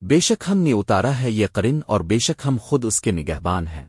بے شک ہم نے اتارا ہے یہ قرن اور بے شک ہم خود اس کے نگہبان ہیں۔